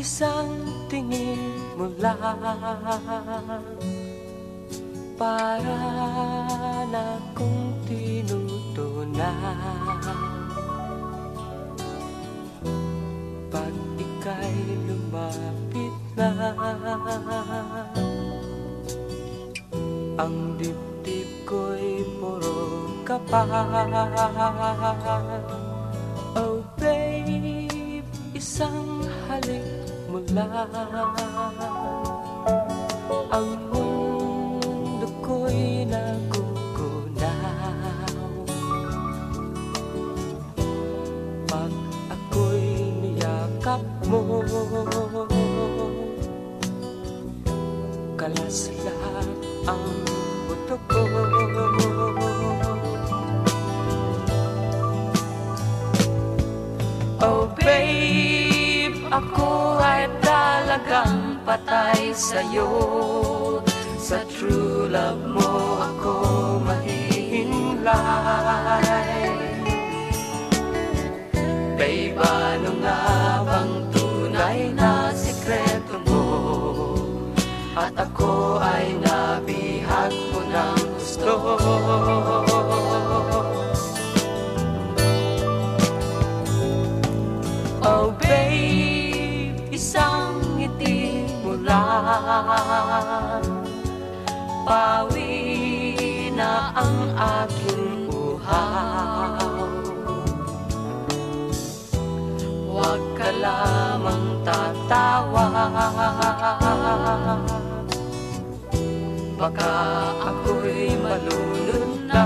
Isang tingin mo lang Para na kong tinutunan. Pag ika'y lumapit na? Ang dibdib ko'y puro kapal. Oh babe, isang halik mo lang Ang mundo ko'y nagugunaw. Pag ako'y niyakap mo Kalas lahat ang buto ko. Oh babe, ako talagang patay sa'yo. Sa true love mo ako mahihimlay Babe, ano nga bang tunay na sikreto mo? At ako ay nabihag mo ng gusto. Oh babe, isang lang Pawi na ang aking uhaw Huwag ka lamang tatawa. Baka ako'y malunod na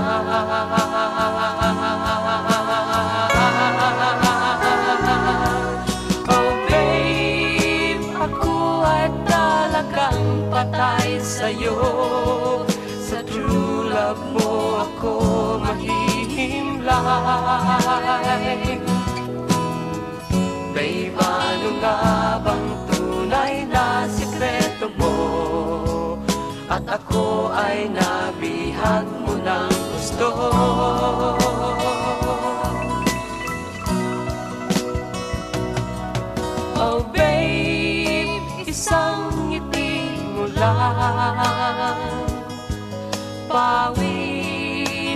talagang patay sa'yo. Sa true love mo ako mahihimlay Babe, ano nga bang tunay na sikreto mo? At ako ay nabihag mo ng gusto. Oh babe, isang Pawi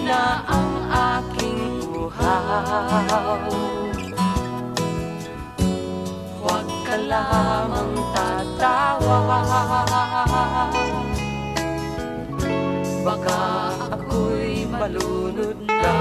na ang aking uhaw Huwag ka lamang tatawa. Baka ako'y malunod na